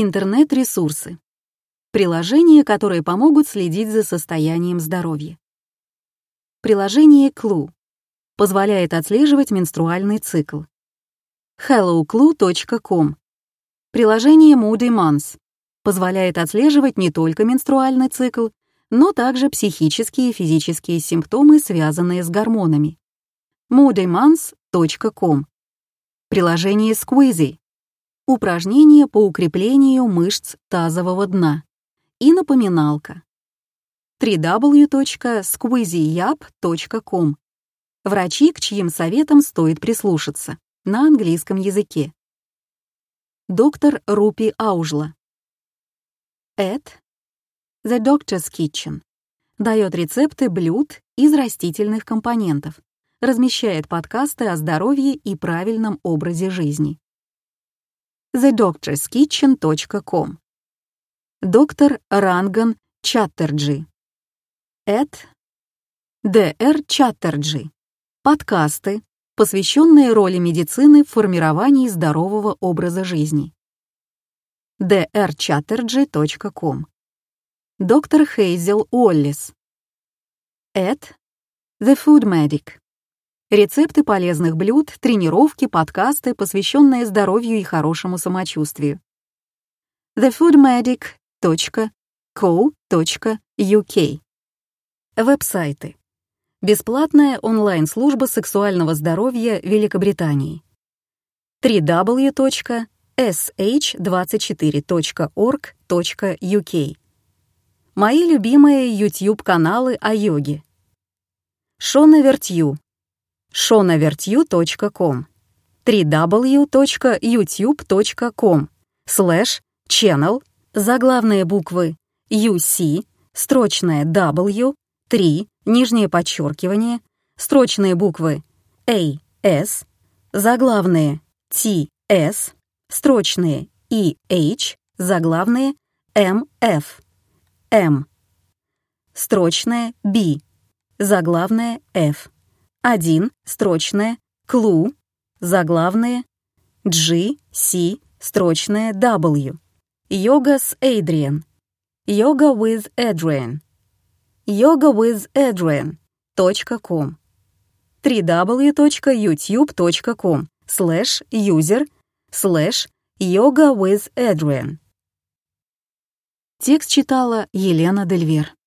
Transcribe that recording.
Интернет-ресурсы. Приложения, которые помогут следить за состоянием здоровья. Приложение Clue позволяет отслеживать менструальный цикл. helloclue.com. Приложение Moody Months позволяет отслеживать не только менструальный цикл, но также психические и физические симптомы, связанные с гормонами. moodymonths.com. Приложение Squeezy. Упражнения по укреплению мышц тазового дна. И напоминалка. www.squeezyyap.com. Врачи, к чьим советам стоит прислушаться. На английском языке. Доктор Рупи Аужла. Эд. The Doctor's Kitchen. Дает рецепты блюд из растительных компонентов. Размещает подкасты о здоровье и правильном образе жизни. thedoctorskitchen.com. Доктор Ранган Чаттерджи. Эд. Д.Р. Чаттерджи. Подкасты, посвященные роли медицины в формировании здорового образа жизни. drchatterjee.com. Доктор Хейзел Уоллис. Эд. The Food Medic. Рецепты полезных блюд, тренировки, подкасты, посвященные здоровью и хорошему самочувствию. thefoodmedic.co.uk. Веб-сайты. Бесплатная онлайн-служба сексуального здоровья Великобритании. www.sh24.org.uk. Мои любимые YouTube-каналы о йоге. Шона Вертью. shonavертью.com www.youtube.com слэш channel заглавные буквы UC, строчное W, 3, нижнее подчеркивание, строчные буквы A, S, заглавные T, S, строчные E, H, заглавные M, F, M, строчное B, заглавное F, 1, строчное Clue, заглавные G, C, строчное W. Йога с Adrian. Yoga with Adrian. yogawithadrian.com www.youtube.com slash user slash yoga with Adrian. Текст читала Елена Дельвер.